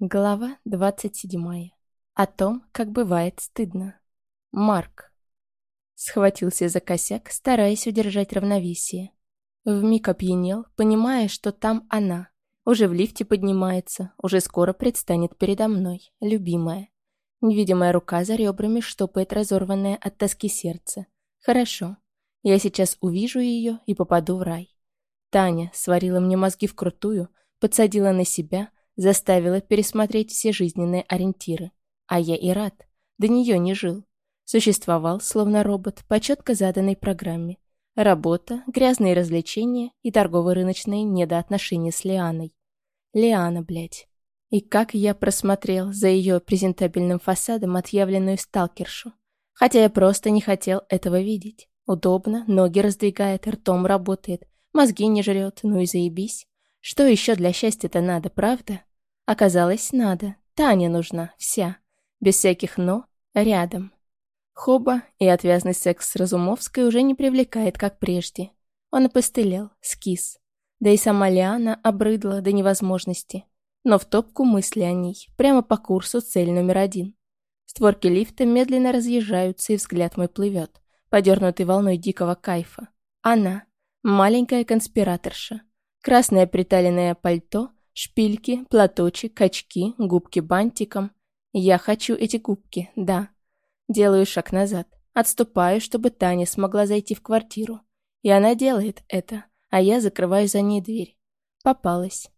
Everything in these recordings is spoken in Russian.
Глава 27. О том, как бывает стыдно. Марк. Схватился за косяк, стараясь удержать равновесие. Вмиг опьянел, понимая, что там она. Уже в лифте поднимается, уже скоро предстанет передо мной, любимая. Невидимая рука за ребрами штопает разорванное от тоски сердце. Хорошо. Я сейчас увижу ее и попаду в рай. Таня сварила мне мозги вкрутую, подсадила на себя — Заставила пересмотреть все жизненные ориентиры. А я и рад. До нее не жил. Существовал, словно робот, по четко заданной программе. Работа, грязные развлечения и торгово-рыночные недоотношения с Лианой. Лиана, блядь. И как я просмотрел за ее презентабельным фасадом отъявленную сталкершу. Хотя я просто не хотел этого видеть. Удобно, ноги раздвигает, ртом работает, мозги не жрет, ну и заебись. Что еще для счастья-то надо, правда? Оказалось, надо. Таня нужна, вся. Без всяких «но», рядом. Хоба и отвязный секс с Разумовской уже не привлекает, как прежде. Он опостылел, скис. Да и сама Лиана обрыдла до невозможности. Но в топку мысли о ней, прямо по курсу цель номер один. Створки лифта медленно разъезжаются, и взгляд мой плывет, подернутый волной дикого кайфа. Она, маленькая конспираторша. Красное приталенное пальто, Шпильки, платочек, очки, губки бантиком. Я хочу эти губки, да. Делаю шаг назад. Отступаю, чтобы Таня смогла зайти в квартиру. И она делает это, а я закрываю за ней дверь. Попалась.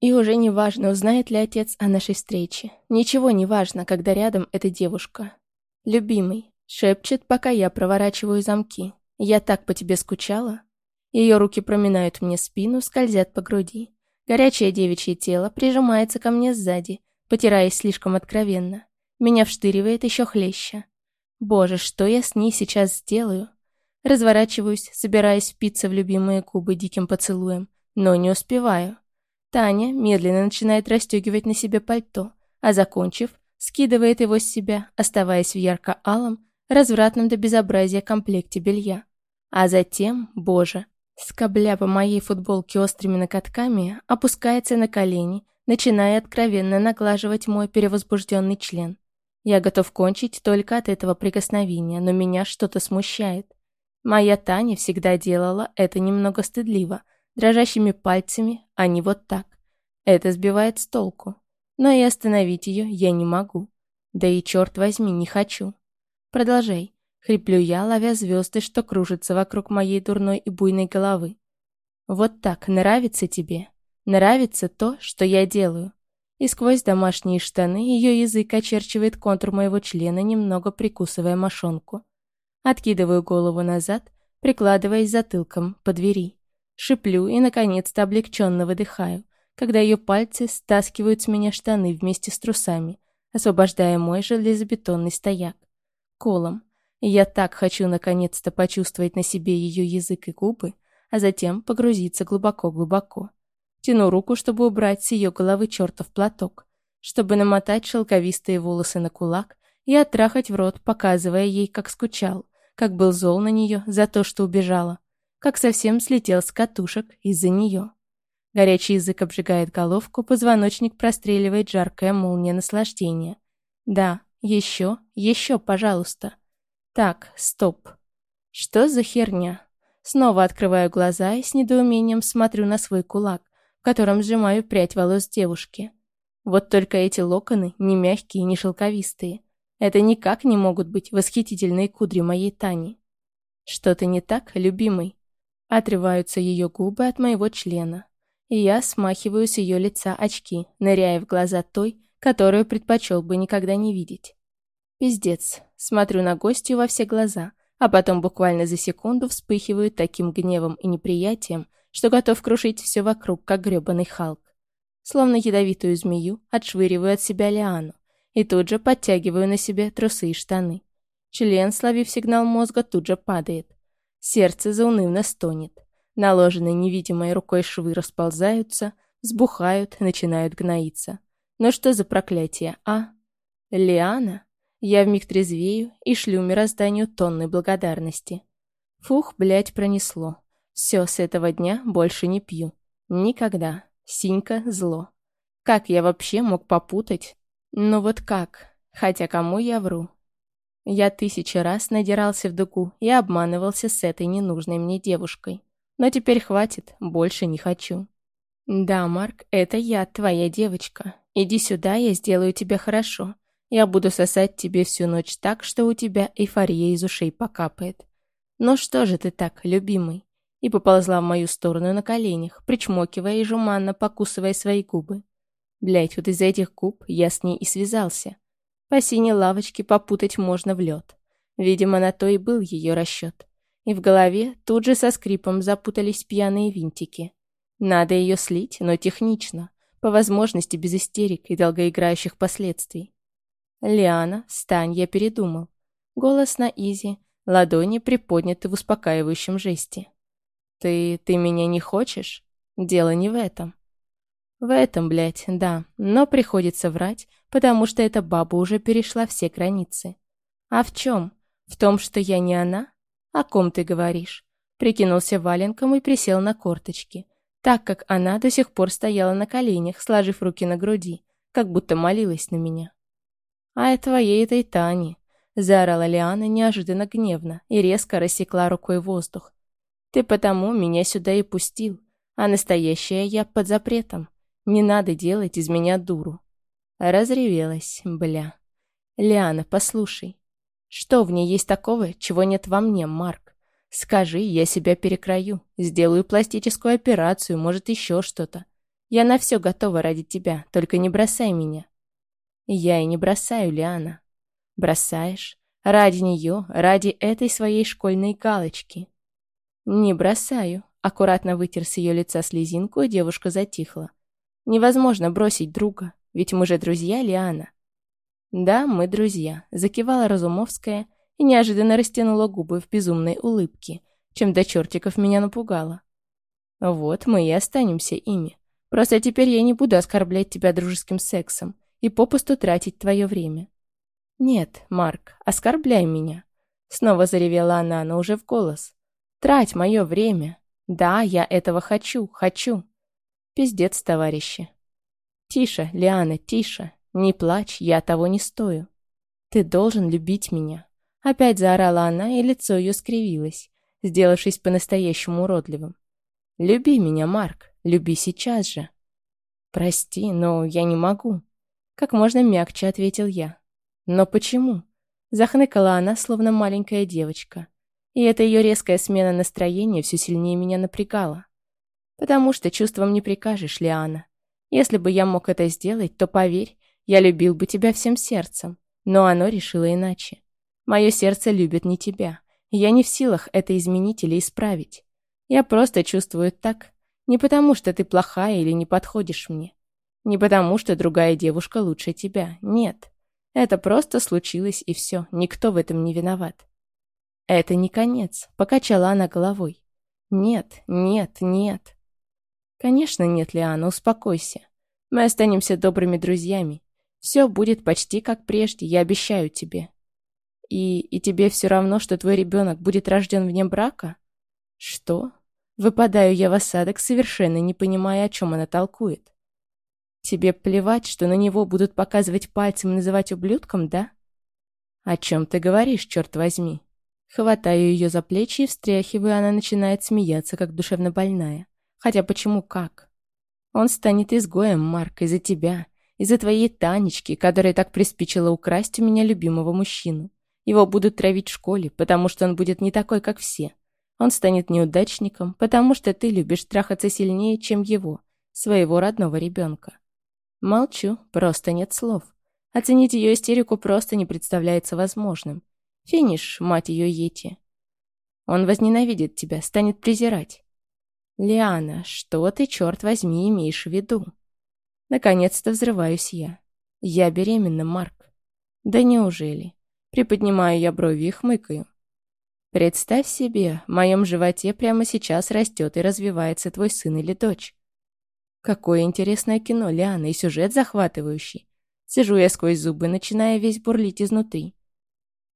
И уже не важно, узнает ли отец о нашей встрече. Ничего не важно, когда рядом эта девушка. «Любимый», — шепчет, пока я проворачиваю замки. «Я так по тебе скучала». Ее руки проминают мне спину, скользят по груди. Горячее девичье тело прижимается ко мне сзади, потираясь слишком откровенно. Меня вштыривает еще хлеще. Боже, что я с ней сейчас сделаю? Разворачиваюсь, собираясь впиться в любимые губы диким поцелуем, но не успеваю. Таня медленно начинает расстегивать на себе пальто, а закончив, скидывает его с себя, оставаясь в ярко-алом, развратном до безобразия комплекте белья. А затем, боже, Скобля по моей футболке острыми накатками, опускается на колени, начиная откровенно наглаживать мой перевозбужденный член. Я готов кончить только от этого прикосновения, но меня что-то смущает. Моя Таня всегда делала это немного стыдливо, дрожащими пальцами, а не вот так. Это сбивает с толку. Но и остановить ее я не могу. Да и черт возьми, не хочу. Продолжай. Хриплю я, ловя звезды, что кружатся вокруг моей дурной и буйной головы. Вот так нравится тебе? Нравится то, что я делаю? И сквозь домашние штаны ее язык очерчивает контур моего члена, немного прикусывая мошонку. Откидываю голову назад, прикладываясь затылком по двери. Шиплю и, наконец-то, облегченно выдыхаю, когда ее пальцы стаскивают с меня штаны вместе с трусами, освобождая мой железобетонный стояк. Колом, я так хочу наконец-то почувствовать на себе ее язык и губы, а затем погрузиться глубоко-глубоко. Тяну руку, чтобы убрать с ее головы чертов платок, чтобы намотать шелковистые волосы на кулак и оттрахать в рот, показывая ей, как скучал, как был зол на нее за то, что убежала, как совсем слетел с катушек из-за нее. Горячий язык обжигает головку, позвоночник простреливает жаркая молния наслаждения. Да, еще, еще, пожалуйста. Так, стоп. Что за херня? Снова открываю глаза и с недоумением смотрю на свой кулак, в котором сжимаю прядь волос девушки. Вот только эти локоны не мягкие, не шелковистые. Это никак не могут быть восхитительные кудри моей Тани. Что-то не так, любимый? Отрываются ее губы от моего члена. И я смахиваю с ее лица очки, ныряя в глаза той, которую предпочел бы никогда не видеть. Пиздец. Смотрю на гостью во все глаза, а потом буквально за секунду вспыхиваю таким гневом и неприятием, что готов крушить все вокруг, как грёбаный Халк. Словно ядовитую змею, отшвыриваю от себя Лиану и тут же подтягиваю на себе трусы и штаны. Член, словив сигнал мозга, тут же падает. Сердце заунывно стонет. Наложенные невидимой рукой швы расползаются, сбухают, начинают гноиться. Но что за проклятие, а? Лиана? Я вмиг трезвею и шлю мирозданию тонны благодарности. Фух, блядь, пронесло. Все, с этого дня больше не пью. Никогда. Синька зло. Как я вообще мог попутать? Ну вот как? Хотя кому я вру? Я тысячи раз надирался в дугу и обманывался с этой ненужной мне девушкой. Но теперь хватит, больше не хочу. Да, Марк, это я, твоя девочка. Иди сюда, я сделаю тебе хорошо. Я буду сосать тебе всю ночь так, что у тебя эйфория из ушей покапает. Ну что же ты так, любимый? И поползла в мою сторону на коленях, причмокивая и жуманно покусывая свои губы. Блять, вот из-за этих губ я с ней и связался. По синей лавочке попутать можно в лед. Видимо, на то и был ее расчет. И в голове тут же со скрипом запутались пьяные винтики. Надо ее слить, но технично, по возможности без истерик и долгоиграющих последствий. «Лиана, встань, я передумал». Голос на изи, ладони приподняты в успокаивающем жесте. «Ты... ты меня не хочешь? Дело не в этом». В этом, блядь, да, но приходится врать, потому что эта баба уже перешла все границы. А в чем? В том, что я не она? О ком ты говоришь? Прикинулся валенком и присел на корточки, так как она до сих пор стояла на коленях, сложив руки на груди, как будто молилась на меня. «А это твоей этой Тани», — заорала Лиана неожиданно гневно и резко рассекла рукой воздух. «Ты потому меня сюда и пустил, а настоящая я под запретом. Не надо делать из меня дуру. Разревелась, бля. Лиана, послушай. Что в ней есть такого, чего нет во мне, Марк? Скажи, я себя перекрою. Сделаю пластическую операцию, может, еще что-то. Я на все готова ради тебя, только не бросай меня. Я и не бросаю, Лиана. Бросаешь? Ради нее, ради этой своей школьной галочки. Не бросаю. Аккуратно вытер с ее лица слезинку, и девушка затихла. Невозможно бросить друга, ведь мы же друзья, Лиана. Да, мы друзья, закивала Разумовская и неожиданно растянула губы в безумной улыбке, чем до чертиков меня напугала. Вот мы и останемся ими. Просто теперь я не буду оскорблять тебя дружеским сексом и попусту тратить твое время. Нет, Марк, оскорбляй меня. Снова заревела она, но уже в голос. Трать мое время. Да, я этого хочу, хочу. Пиздец, товарищи. Тише, Лиана, тише. Не плачь, я того не стою. Ты должен любить меня. Опять заорала она, и лицо ее скривилось, сделавшись по-настоящему уродливым. Люби меня, Марк, люби сейчас же. Прости, но я не могу. Как можно мягче ответил я. Но почему? Захныкала она, словно маленькая девочка. И эта ее резкая смена настроения все сильнее меня напрягала. Потому что чувством не прикажешь, Лиана. Если бы я мог это сделать, то, поверь, я любил бы тебя всем сердцем. Но оно решило иначе. Мое сердце любит не тебя. Я не в силах это изменить или исправить. Я просто чувствую так. Не потому, что ты плохая или не подходишь мне. Не потому, что другая девушка лучше тебя. Нет. Это просто случилось, и все. Никто в этом не виноват. Это не конец. Покачала она головой. Нет, нет, нет. «Конечно нет, Лиана, успокойся. Мы останемся добрыми друзьями. Все будет почти как прежде, я обещаю тебе. И, и тебе все равно, что твой ребенок будет рожден вне брака? Что? Выпадаю я в осадок, совершенно не понимая, о чем она толкует. Тебе плевать, что на него будут показывать пальцем и называть ублюдком, да? О чем ты говоришь, черт возьми? Хватаю ее за плечи и встряхиваю, она начинает смеяться, как душевно больная. Хотя почему как? Он станет изгоем, Марк, из-за тебя, из-за твоей Танечки, которая так приспичила украсть у меня любимого мужчину. Его будут травить в школе, потому что он будет не такой, как все. Он станет неудачником, потому что ты любишь трахаться сильнее, чем его, своего родного ребенка. Молчу, просто нет слов. Оценить ее истерику просто не представляется возможным. Финиш, мать ее Ети. Он возненавидит тебя, станет презирать. «Лиана, что ты, черт возьми, имеешь в виду?» Наконец-то взрываюсь я. «Я беременна, Марк». «Да неужели?» Приподнимаю я брови и хмыкаю. «Представь себе, в моем животе прямо сейчас растет и развивается твой сын или дочь». Какое интересное кино, Лиана, и сюжет захватывающий. Сижу я сквозь зубы, начиная весь бурлить изнутри.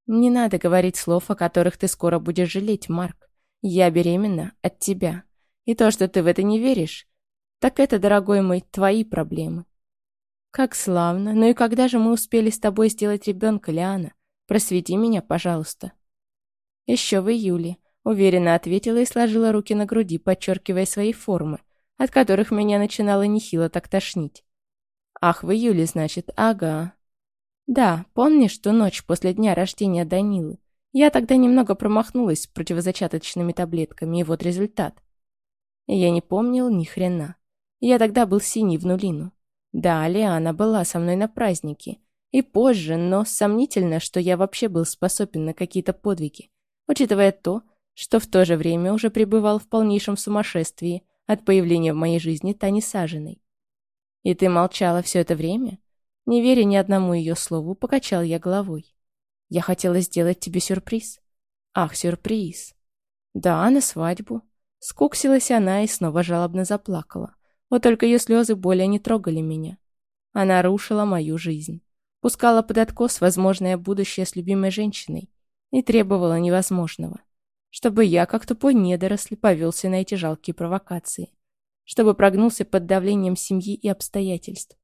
Не надо говорить слов, о которых ты скоро будешь жалеть, Марк. Я беременна от тебя. И то, что ты в это не веришь, так это, дорогой мой, твои проблемы. «Как славно! Ну и когда же мы успели с тобой сделать ребенка, Лиана? Просвети меня, пожалуйста». «Еще в июле», — уверенно ответила и сложила руки на груди, подчеркивая свои формы, от которых меня начинало нехило так тошнить. «Ах, в июле, значит, ага». «Да, помнишь ту ночь после дня рождения Данилы? Я тогда немного промахнулась с противозачаточными таблетками, и вот результат». Я не помнил ни хрена. Я тогда был синий в нулину. Да, Лиана была со мной на празднике. И позже, но сомнительно, что я вообще был способен на какие-то подвиги, учитывая то, что в то же время уже пребывал в полнейшем сумасшествии от появления в моей жизни Тани Сажиной. «И ты молчала все это время?» Не веря ни одному ее слову, покачал я головой. «Я хотела сделать тебе сюрприз». «Ах, сюрприз!» «Да, на свадьбу». Скуксилась она и снова жалобно заплакала. Вот только ее слезы более не трогали меня. Она рушила мою жизнь. Пускала под откос возможное будущее с любимой женщиной и требовала невозможного. Чтобы я, как тупой недоросль, повелся на эти жалкие провокации. Чтобы прогнулся под давлением семьи и обстоятельств.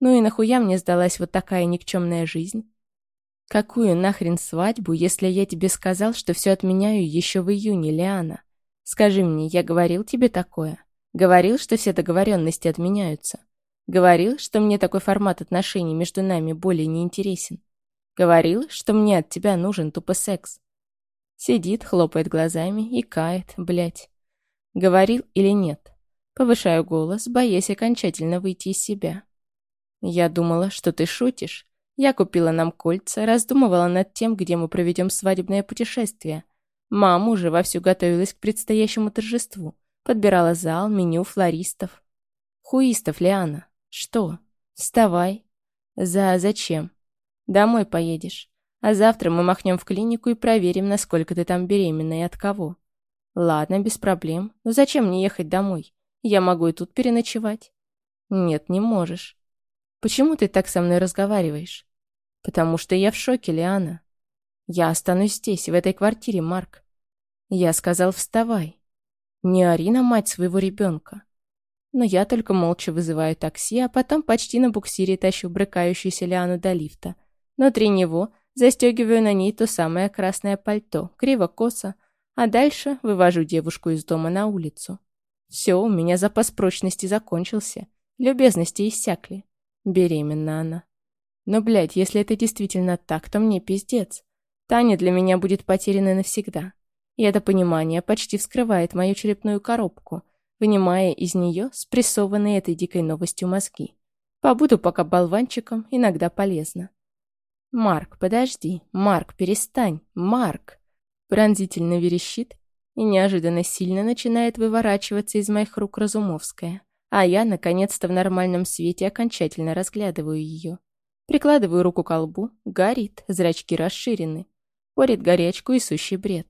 Ну и нахуя мне сдалась вот такая никчемная жизнь? Какую нахрен свадьбу, если я тебе сказал, что все отменяю еще в июне, Лиана? Скажи мне, я говорил тебе такое? Говорил, что все договоренности отменяются. Говорил, что мне такой формат отношений между нами более не интересен. Говорил, что мне от тебя нужен тупо секс. Сидит, хлопает глазами и кает, блядь. Говорил или нет? Повышаю голос, боясь окончательно выйти из себя. Я думала, что ты шутишь. Я купила нам кольца, раздумывала над тем, где мы проведем свадебное путешествие. Мама уже вовсю готовилась к предстоящему торжеству. Подбирала зал, меню, флористов. Хуистов, Лиана. Что? Вставай. За зачем? Домой поедешь. А завтра мы махнем в клинику и проверим, насколько ты там беременна и от кого. Ладно, без проблем. Но зачем мне ехать домой? Я могу и тут переночевать. Нет, не можешь. Почему ты так со мной разговариваешь? Потому что я в шоке, Лиана. Я останусь здесь, в этой квартире, Марк. Я сказал, вставай. Не ори на мать своего ребенка. Но я только молча вызываю такси, а потом почти на буксире тащу брыкающуюся Лиану до лифта. Внутри него застегиваю на ней то самое красное пальто, криво-косо, а дальше вывожу девушку из дома на улицу. Все, у меня запас прочности закончился. Любезности иссякли. Беременна она. Но, блядь, если это действительно так, то мне пиздец. Таня для меня будет потеряна навсегда. И это понимание почти вскрывает мою черепную коробку, вынимая из нее спрессованные этой дикой новостью мозги. Побуду пока болванчиком, иногда полезно. «Марк, подожди! Марк, перестань! Марк!» Пронзительно верещит и неожиданно сильно начинает выворачиваться из моих рук Разумовская. А я, наконец-то, в нормальном свете окончательно разглядываю ее. Прикладываю руку к лбу, горит, зрачки расширены. Порит горячку и сущий бред.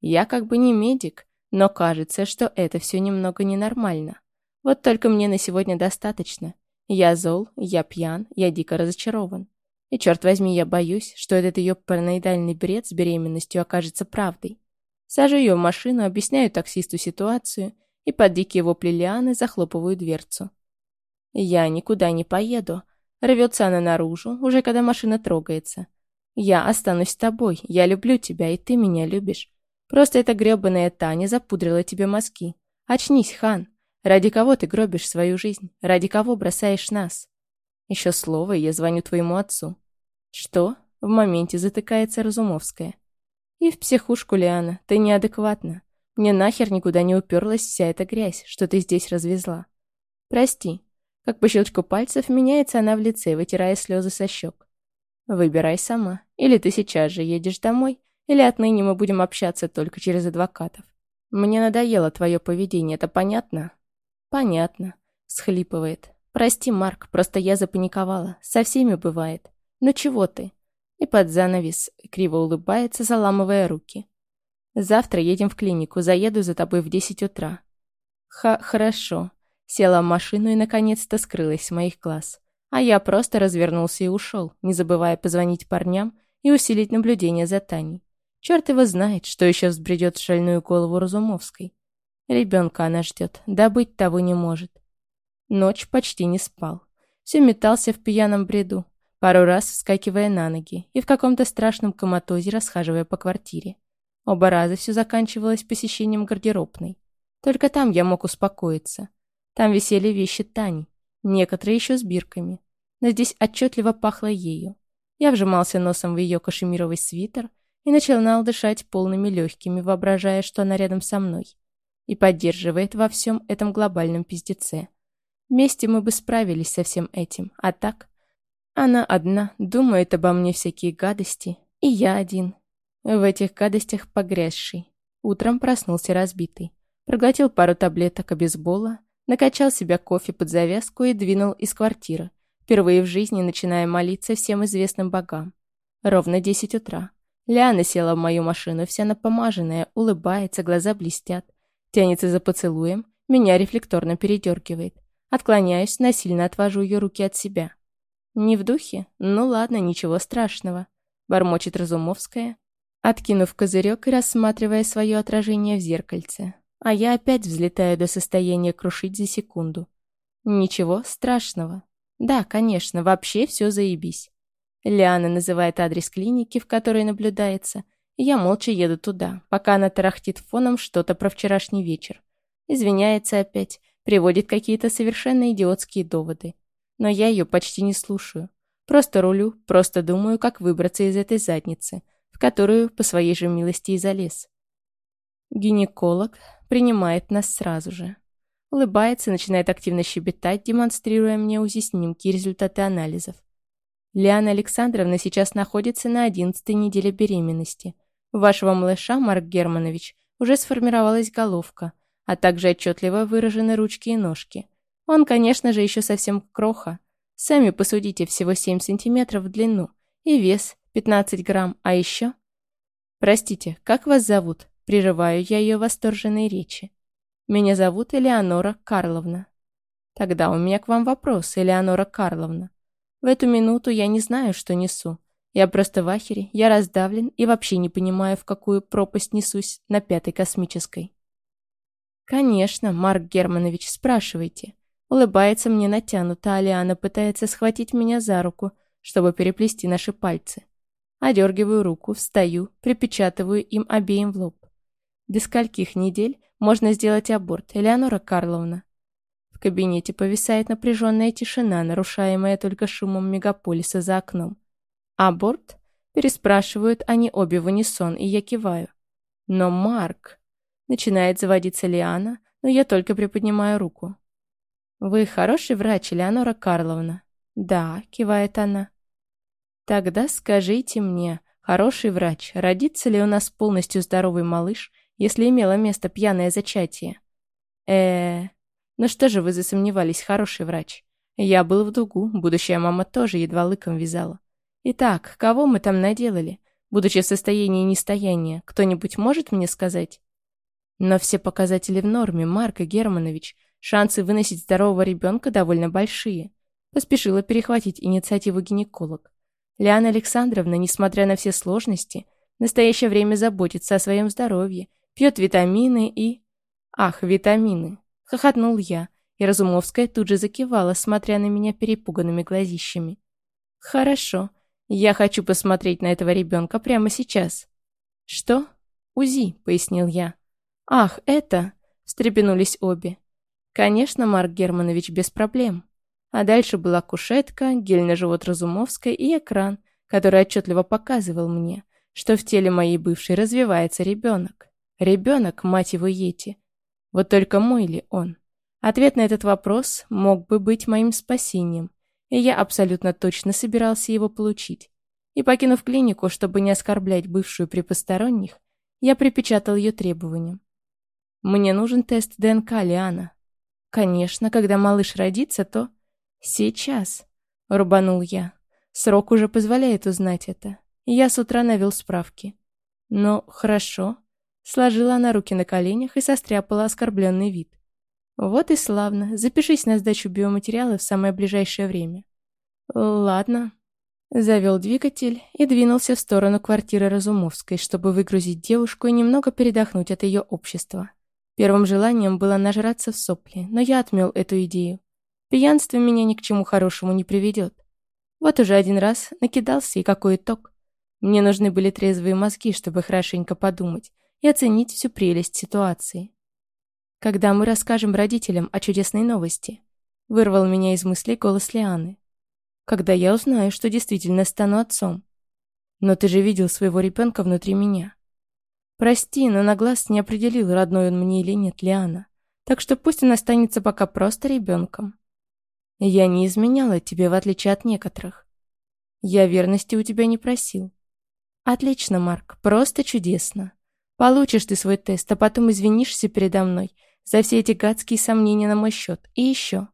Я как бы не медик, но кажется, что это все немного ненормально. Вот только мне на сегодня достаточно. Я зол, я пьян, я дико разочарован. И, черт возьми, я боюсь, что этот ее параноидальный бред с беременностью окажется правдой. Сажу ее в машину, объясняю таксисту ситуацию и под дикие вопли Лианы захлопываю дверцу. Я никуда не поеду. Рвется она наружу, уже когда машина трогается. Я останусь с тобой, я люблю тебя, и ты меня любишь. Просто эта грёбаная Таня запудрила тебе мозги. Очнись, хан. Ради кого ты гробишь свою жизнь? Ради кого бросаешь нас? Еще слово, и я звоню твоему отцу. Что? В моменте затыкается Разумовская. И в психушку, Лиана, ты неадекватна. Мне нахер никуда не уперлась вся эта грязь, что ты здесь развезла. Прости. Как по щелчку пальцев меняется она в лице, вытирая слезы со щек. Выбирай сама. Или ты сейчас же едешь домой, или отныне мы будем общаться только через адвокатов? Мне надоело твое поведение, это понятно? Понятно. Схлипывает. Прости, Марк, просто я запаниковала. Со всеми бывает. Ну чего ты? И под занавес криво улыбается, заламывая руки. Завтра едем в клинику, заеду за тобой в десять утра. Ха, хорошо. Села в машину и наконец-то скрылась с моих глаз. А я просто развернулся и ушел, не забывая позвонить парням и усилить наблюдение за Таней. Черт его знает, что еще взбредет в шальную голову Разумовской. Ребенка она ждет, да быть того не может. Ночь почти не спал. Все метался в пьяном бреду, пару раз вскакивая на ноги и в каком-то страшном коматозе расхаживая по квартире. Оба раза все заканчивалось посещением гардеробной. Только там я мог успокоиться. Там висели вещи Тани, некоторые еще с бирками. Но здесь отчетливо пахло ею. Я вжимался носом в ее кашемировый свитер и начинал дышать полными легкими, воображая, что она рядом со мной. И поддерживает во всем этом глобальном пиздеце. Вместе мы бы справились со всем этим, а так... Она одна, думает обо мне всякие гадости, и я один, в этих гадостях погрязший. Утром проснулся разбитый. Проглотил пару таблеток обезбола, накачал себя кофе под завязку и двинул из квартиры, впервые в жизни начиная молиться всем известным богам. Ровно десять утра. Лиана села в мою машину, вся напомаженная, улыбается, глаза блестят. Тянется за поцелуем, меня рефлекторно передергивает. Отклоняюсь, насильно отвожу ее руки от себя. Не в духе? Ну ладно, ничего страшного. Бормочет Разумовская, откинув козырек и рассматривая свое отражение в зеркальце. А я опять взлетаю до состояния крушить за секунду. Ничего страшного. Да, конечно, вообще все заебись. Лиана называет адрес клиники, в которой наблюдается, и я молча еду туда, пока она тарахтит фоном что-то про вчерашний вечер. Извиняется опять, приводит какие-то совершенно идиотские доводы. Но я ее почти не слушаю. Просто рулю, просто думаю, как выбраться из этой задницы — в которую по своей же милости и залез. Гинеколог принимает нас сразу же. Улыбается, начинает активно щебетать, демонстрируя мне УЗИ-снимки и результаты анализов. Лиана Александровна сейчас находится на одиннадцатой неделе беременности. У вашего малыша, Марк Германович, уже сформировалась головка, а также отчетливо выражены ручки и ножки. Он, конечно же, еще совсем кроха. Сами посудите, всего 7 сантиметров в длину. И вес 15 грамм, а еще... Простите, как вас зовут? Прерываю я ее восторженные речи. Меня зовут Элеонора Карловна. Тогда у меня к вам вопрос, Элеонора Карловна. В эту минуту я не знаю, что несу. Я просто в ахере, я раздавлен и вообще не понимаю, в какую пропасть несусь на пятой космической. Конечно, Марк Германович, спрашивайте. Улыбается мне натянуто, а Лиана пытается схватить меня за руку, чтобы переплести наши пальцы. Одергиваю руку, встаю, припечатываю им обеим в лоб. До скольких недель можно сделать аборт, Элеонора Карловна? В кабинете повисает напряженная тишина, нарушаемая только шумом мегаполиса за окном. «Аборт?» – переспрашивают они обе в унисон, и я киваю. «Но Марк...» – начинает заводиться Лиана, но я только приподнимаю руку. «Вы хороший врач, Элеонора Карловна?» «Да», – кивает она. Тогда скажите мне, хороший врач, родится ли у нас полностью здоровый малыш, если имело место пьяное зачатие? э Ну что же вы засомневались, хороший врач? Я был в дугу, будущая мама тоже едва лыком вязала. Итак, кого мы там наделали? Будучи в состоянии нестояния, кто-нибудь может мне сказать? Но все показатели в норме, Марк Германович. Шансы выносить здорового ребенка довольно большие. Поспешила перехватить инициативу гинеколог. Лиана Александровна, несмотря на все сложности, в настоящее время заботится о своем здоровье, пьет витамины и... Ах, витамины! Хохотнул я, и Разумовская тут же закивала, смотря на меня перепуганными глазищами. Хорошо, я хочу посмотреть на этого ребенка прямо сейчас. Что? УЗИ, пояснил я. Ах, это... встрепенулись обе. Конечно, Марк Германович, без проблем. А дальше была кушетка, гель на живот Разумовской и экран, который отчетливо показывал мне, что в теле моей бывшей развивается ребенок. Ребенок, мать его, Йети. Вот только мой ли он? Ответ на этот вопрос мог бы быть моим спасением, и я абсолютно точно собирался его получить. И покинув клинику, чтобы не оскорблять бывшую при посторонних, я припечатал ее требованием. «Мне нужен тест ДНК, Лиана. Конечно, когда малыш родится, то...» «Сейчас», — рубанул я. Срок уже позволяет узнать это. Я с утра навел справки. Но хорошо. Сложила она руки на коленях и состряпала оскорбленный вид. Вот и славно. Запишись на сдачу биоматериала в самое ближайшее время. Ладно. Завел двигатель и двинулся в сторону квартиры Разумовской, чтобы выгрузить девушку и немного передохнуть от ее общества. Первым желанием было нажраться в сопли, но я отмел эту идею. Пьянство меня ни к чему хорошему не приведет. Вот уже один раз накидался, и какой итог. Мне нужны были трезвые мозги, чтобы хорошенько подумать и оценить всю прелесть ситуации. Когда мы расскажем родителям о чудесной новости, вырвал меня из мыслей голос Лианы. Когда я узнаю, что действительно стану отцом. Но ты же видел своего ребенка внутри меня. Прости, но на глаз не определил, родной он мне или нет, Лиана. Так что пусть он останется пока просто ребенком. Я не изменяла тебе, в отличие от некоторых. Я верности у тебя не просил. Отлично, Марк, просто чудесно. Получишь ты свой тест, а потом извинишься передо мной за все эти гадские сомнения на мой счет. И еще.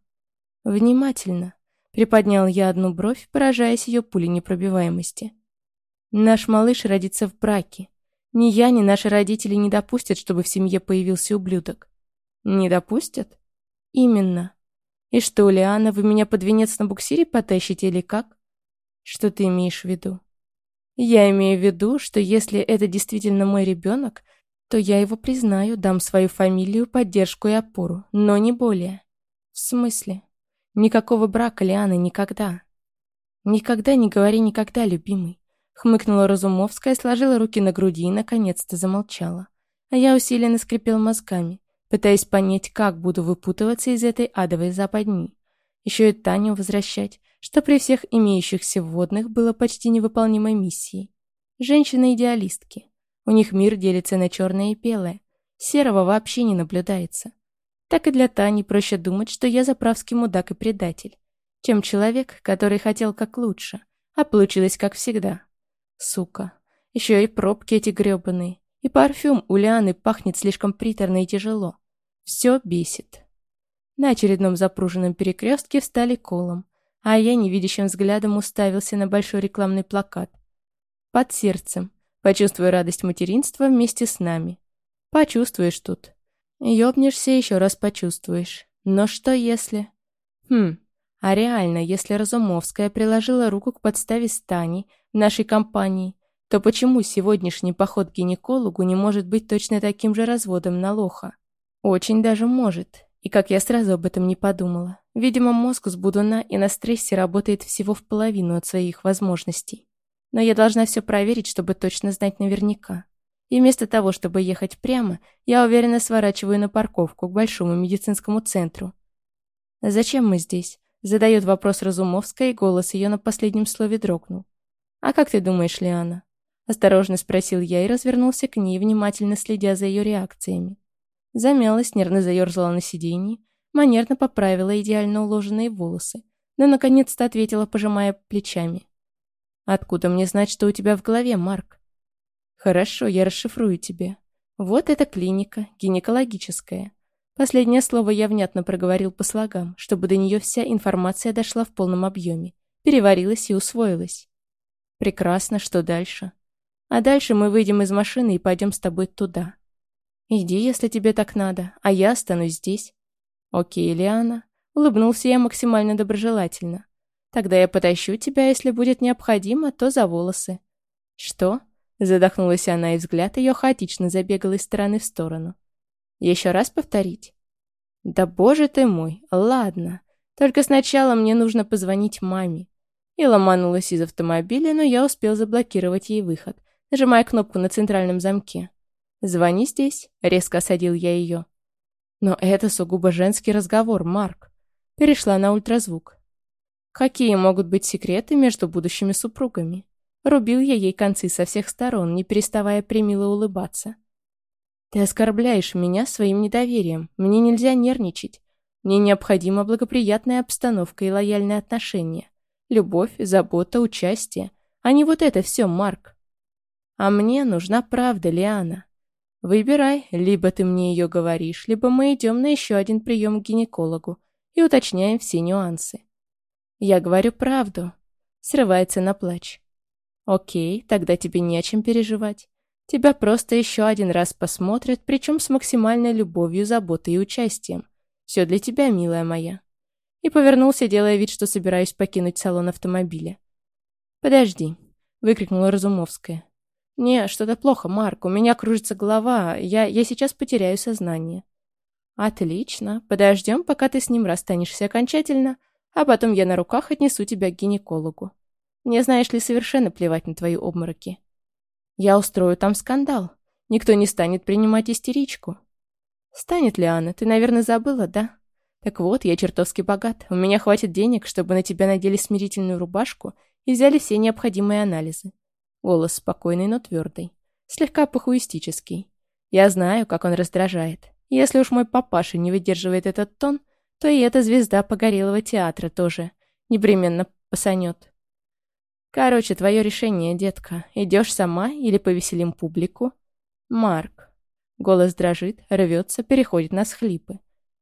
Внимательно. Приподнял я одну бровь, поражаясь ее пулей непробиваемости. Наш малыш родится в браке. Ни я, ни наши родители не допустят, чтобы в семье появился ублюдок. Не допустят? Именно. «И что, Лиана, вы меня под венец на буксире потащите или как?» «Что ты имеешь в виду?» «Я имею в виду, что если это действительно мой ребенок, то я его признаю, дам свою фамилию, поддержку и опору, но не более». «В смысле?» «Никакого брака, Лиана, никогда». «Никогда не говори никогда, любимый», — хмыкнула Разумовская, сложила руки на груди и наконец-то замолчала. А я усиленно скрипел мозгами пытаясь понять, как буду выпутываться из этой адовой западни. Еще и Таню возвращать, что при всех имеющихся вводных было почти невыполнимой миссией. Женщины-идеалистки. У них мир делится на черное и белое. Серого вообще не наблюдается. Так и для Тани проще думать, что я заправский мудак и предатель, чем человек, который хотел как лучше, а получилось как всегда. Сука. Еще и пробки эти гребаные. И парфюм у Лианы пахнет слишком приторно и тяжело. Все бесит. На очередном запруженном перекрестке встали колом, а я невидящим взглядом уставился на большой рекламный плакат. Под сердцем. Почувствуй радость материнства вместе с нами. Почувствуешь тут. Ёбнешься, еще раз почувствуешь. Но что если... Хм, а реально, если Разумовская приложила руку к подставе Стани нашей компании, то почему сегодняшний поход к гинекологу не может быть точно таким же разводом на лоха? Очень даже может. И как я сразу об этом не подумала. Видимо, мозг с Будуна и на стрессе работает всего в половину от своих возможностей. Но я должна все проверить, чтобы точно знать наверняка. И вместо того, чтобы ехать прямо, я уверенно сворачиваю на парковку к большому медицинскому центру. «Зачем мы здесь?» Задает вопрос Разумовская, и голос ее на последнем слове дрогнул. «А как ты думаешь, Лиана?» Осторожно спросил я и развернулся к ней, внимательно следя за ее реакциями. Замялась, нервно заерзала на сиденье, манерно поправила идеально уложенные волосы, но наконец-то ответила, пожимая плечами. «Откуда мне знать, что у тебя в голове, Марк?» «Хорошо, я расшифрую тебе. Вот эта клиника, гинекологическая. Последнее слово я внятно проговорил по слогам, чтобы до нее вся информация дошла в полном объеме, переварилась и усвоилась. Прекрасно, что дальше? А дальше мы выйдем из машины и пойдем с тобой туда. «Иди, если тебе так надо, а я останусь здесь». «Окей, Лиана». Улыбнулся я максимально доброжелательно. «Тогда я потащу тебя, если будет необходимо, то за волосы». «Что?» Задохнулась она, и взгляд ее хаотично забегал из стороны в сторону. «Еще раз повторить?» «Да боже ты мой, ладно. Только сначала мне нужно позвонить маме». И ломанулась из автомобиля, но я успел заблокировать ей выход, нажимая кнопку на центральном замке. «Звони здесь», — резко осадил я ее. Но это сугубо женский разговор, Марк. Перешла на ультразвук. Какие могут быть секреты между будущими супругами? Рубил я ей концы со всех сторон, не переставая примило улыбаться. Ты оскорбляешь меня своим недоверием. Мне нельзя нервничать. Мне необходима благоприятная обстановка и лояльные отношения. Любовь, забота, участие. А не вот это все, Марк. А мне нужна правда, Лиана. Выбирай, либо ты мне ее говоришь, либо мы идем на еще один прием к гинекологу и уточняем все нюансы. Я говорю правду. Срывается на плач. Окей, тогда тебе не о чем переживать. Тебя просто еще один раз посмотрят, причем с максимальной любовью, заботой и участием. Все для тебя, милая моя. И повернулся, делая вид, что собираюсь покинуть салон автомобиля. «Подожди», — выкрикнула Разумовская. «Не, что-то плохо, Марк. У меня кружится голова. Я, я сейчас потеряю сознание». Отлично. Подождем, пока ты с ним расстанешься окончательно, а потом я на руках отнесу тебя к гинекологу. Мне, знаешь ли, совершенно плевать на твои обмороки. Я устрою там скандал. Никто не станет принимать истеричку. Станет ли Анна? Ты, наверное, забыла, да? Так вот, я чертовски богат. У меня хватит денег, чтобы на тебя надели смирительную рубашку и взяли все необходимые анализы. Голос спокойный, но твердый. Слегка похуистический. Я знаю, как он раздражает. Если уж мой папаша не выдерживает этот тон, то и эта звезда погорелого театра тоже непременно посанет. Короче, твое решение, детка. Идешь сама или повеселим публику? Марк. Голос дрожит, рвется, переходит на схлипы.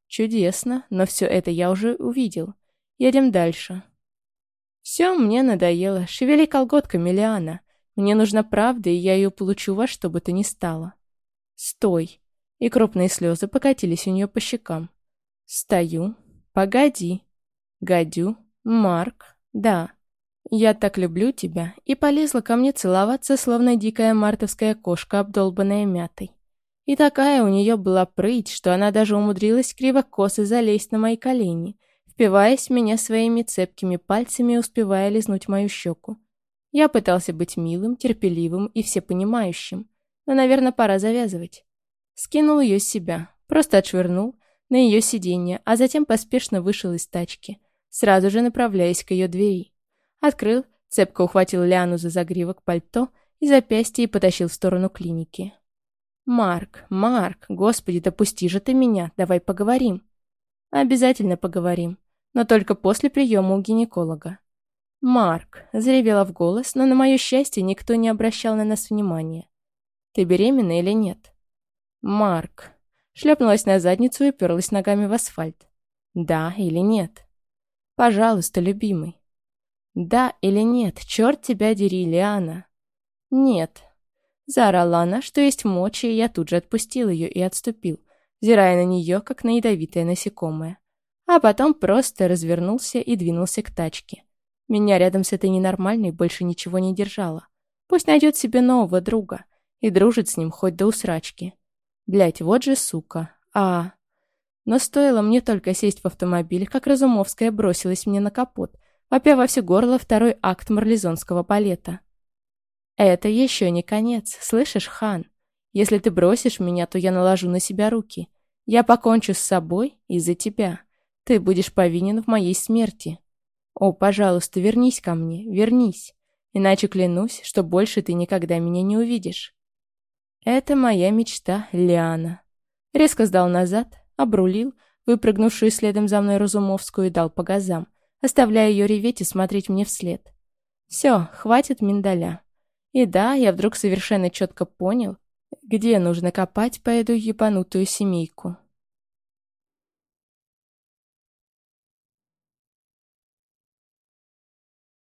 Чудесно, но все это я уже увидел. Едем дальше. Все, мне надоело. Шевели колготками, Лиана. Мне нужна правда, и я ее получу во что бы то ни стало. Стой. И крупные слезы покатились у нее по щекам. Стою. Погоди. Гадю. Марк. Да. Я так люблю тебя. И полезла ко мне целоваться, словно дикая мартовская кошка, обдолбанная мятой. И такая у нее была прыть, что она даже умудрилась криво-косо залезть на мои колени, впиваясь в меня своими цепкими пальцами успевая лизнуть мою щеку. Я пытался быть милым, терпеливым и всепонимающим, но, наверное, пора завязывать. Скинул ее с себя, просто отшвырнул на ее сиденье, а затем поспешно вышел из тачки, сразу же направляясь к ее двери. Открыл, цепко ухватил Лиану за загривок пальто и запястье и потащил в сторону клиники. «Марк, Марк, господи, допусти же ты меня, давай поговорим». «Обязательно поговорим, но только после приема у гинеколога». «Марк», — заревела в голос, но на мое счастье никто не обращал на нас внимания. «Ты беременна или нет?» «Марк», — шлепнулась на задницу и перлась ногами в асфальт. «Да или нет?» «Пожалуйста, любимый». «Да или нет, черт тебя дери, Лиана». «Нет», Заорала она, что есть мочи, и я тут же отпустил ее и отступил, взирая на нее, как на ядовитое насекомое. А потом просто развернулся и двинулся к тачке. Меня рядом с этой ненормальной больше ничего не держало. Пусть найдет себе нового друга и дружит с ним хоть до усрачки. Блять, вот же сука. А... Но стоило мне только сесть в автомобиль, как Разумовская бросилась мне на капот, вопя во все горло второй акт марлезонского балета. «Это еще не конец, слышишь, хан? Если ты бросишь меня, то я наложу на себя руки. Я покончу с собой из-за тебя. Ты будешь повинен в моей смерти. О, пожалуйста, вернись ко мне, вернись. Иначе клянусь, что больше ты никогда меня не увидишь». «Это моя мечта, Лиана». Резко сдал назад, обрулил, выпрыгнувшую следом за мной Разумовскую, и дал по газам, оставляя ее реветь и смотреть мне вслед. «Все, хватит миндаля. И да, я вдруг совершенно четко понял, где нужно копать по эту ебанутую семейку.